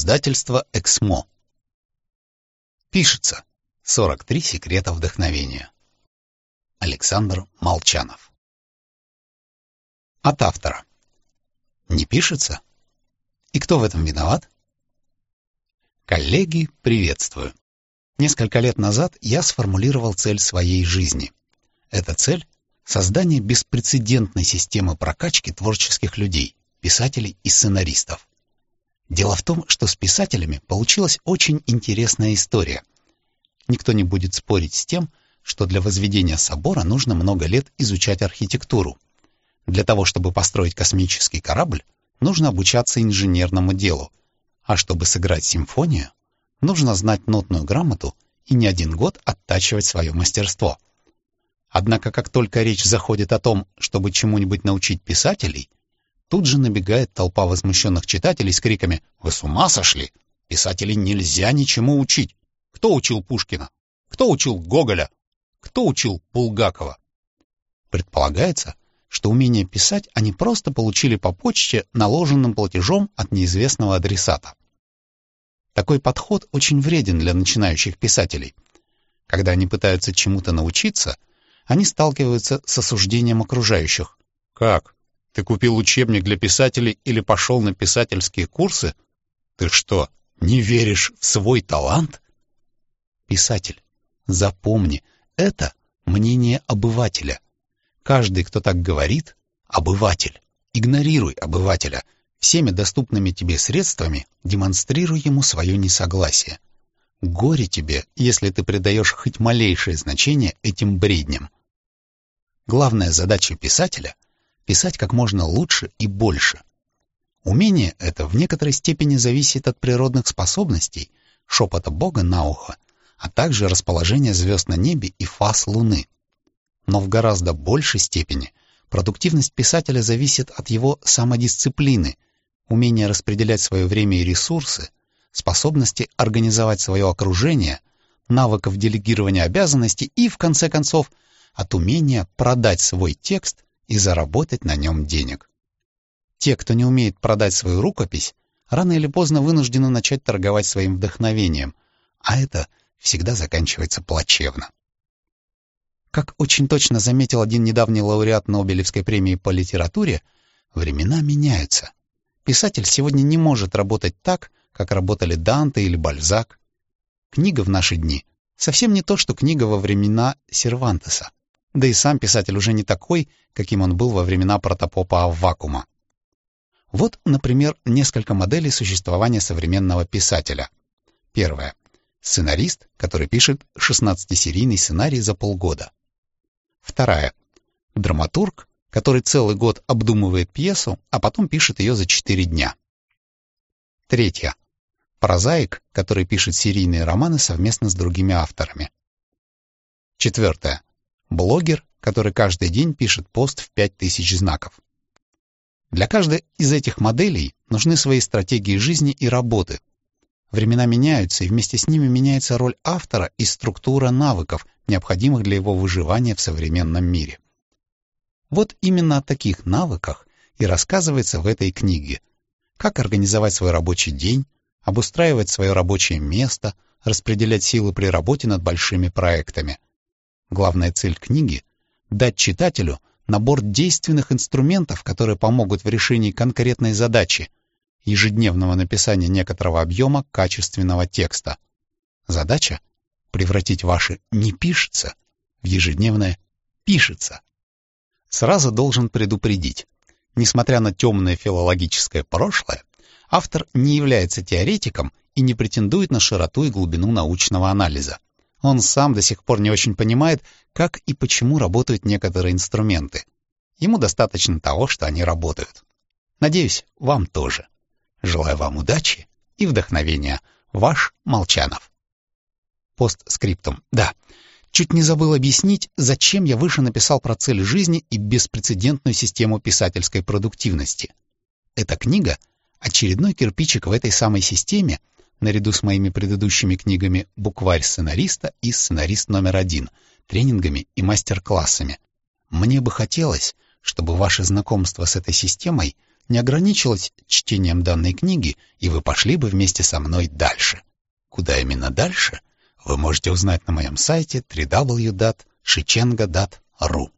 Издательство «Эксмо». Пишется. 43 секрета вдохновения. Александр Молчанов. От автора. Не пишется? И кто в этом виноват? Коллеги, приветствую. Несколько лет назад я сформулировал цель своей жизни. Эта цель — создание беспрецедентной системы прокачки творческих людей, писателей и сценаристов. Дело в том, что с писателями получилась очень интересная история. Никто не будет спорить с тем, что для возведения собора нужно много лет изучать архитектуру. Для того, чтобы построить космический корабль, нужно обучаться инженерному делу. А чтобы сыграть симфонию, нужно знать нотную грамоту и не один год оттачивать свое мастерство. Однако, как только речь заходит о том, чтобы чему-нибудь научить писателей, Тут же набегает толпа возмущенных читателей с криками «Вы с ума сошли? Писателей нельзя ничему учить! Кто учил Пушкина? Кто учил Гоголя? Кто учил Булгакова?» Предполагается, что умение писать они просто получили по почте наложенным платежом от неизвестного адресата. Такой подход очень вреден для начинающих писателей. Когда они пытаются чему-то научиться, они сталкиваются с осуждением окружающих. «Как? Ты купил учебник для писателей или пошел на писательские курсы? Ты что, не веришь в свой талант? Писатель, запомни, это мнение обывателя. Каждый, кто так говорит, обыватель. Игнорируй обывателя. Всеми доступными тебе средствами демонстрируй ему свое несогласие. Горе тебе, если ты придаешь хоть малейшее значение этим бредням. Главная задача писателя — писать как можно лучше и больше. Умение это в некоторой степени зависит от природных способностей, шепота Бога на ухо, а также расположения звезд на небе и фаз Луны. Но в гораздо большей степени продуктивность писателя зависит от его самодисциплины, умения распределять свое время и ресурсы, способности организовать свое окружение, навыков делегирования обязанностей и, в конце концов, от умения продать свой текст и заработать на нем денег. Те, кто не умеет продать свою рукопись, рано или поздно вынуждены начать торговать своим вдохновением, а это всегда заканчивается плачевно. Как очень точно заметил один недавний лауреат Нобелевской премии по литературе, времена меняются. Писатель сегодня не может работать так, как работали Данте или Бальзак. Книга в наши дни совсем не то, что книга во времена Сервантеса. Да и сам писатель уже не такой, каким он был во времена протопопа Аввакума. Вот, например, несколько моделей существования современного писателя. Первое. Сценарист, который пишет 16-серийный сценарий за полгода. Вторая. Драматург, который целый год обдумывает пьесу, а потом пишет ее за 4 дня. Третья. Прозаик, который пишет серийные романы совместно с другими авторами. Четвертое блогер, который каждый день пишет пост в 5000 знаков. Для каждой из этих моделей нужны свои стратегии жизни и работы. Времена меняются, и вместе с ними меняется роль автора и структура навыков, необходимых для его выживания в современном мире. Вот именно о таких навыках и рассказывается в этой книге. Как организовать свой рабочий день, обустраивать свое рабочее место, распределять силы при работе над большими проектами – Главная цель книги — дать читателю набор действенных инструментов, которые помогут в решении конкретной задачи — ежедневного написания некоторого объема качественного текста. Задача — превратить ваше «не пишется» в ежедневное «пишется». Сразу должен предупредить. Несмотря на темное филологическое прошлое, автор не является теоретиком и не претендует на широту и глубину научного анализа. Он сам до сих пор не очень понимает, как и почему работают некоторые инструменты. Ему достаточно того, что они работают. Надеюсь, вам тоже. Желаю вам удачи и вдохновения. Ваш Молчанов. Постскриптум. Да, чуть не забыл объяснить, зачем я выше написал про цель жизни и беспрецедентную систему писательской продуктивности. Эта книга — очередной кирпичик в этой самой системе, наряду с моими предыдущими книгами «Букварь сценариста» и «Сценарист номер один», тренингами и мастер-классами. Мне бы хотелось, чтобы ваше знакомство с этой системой не ограничилась чтением данной книги, и вы пошли бы вместе со мной дальше. Куда именно дальше, вы можете узнать на моем сайте www.shichenga.ru.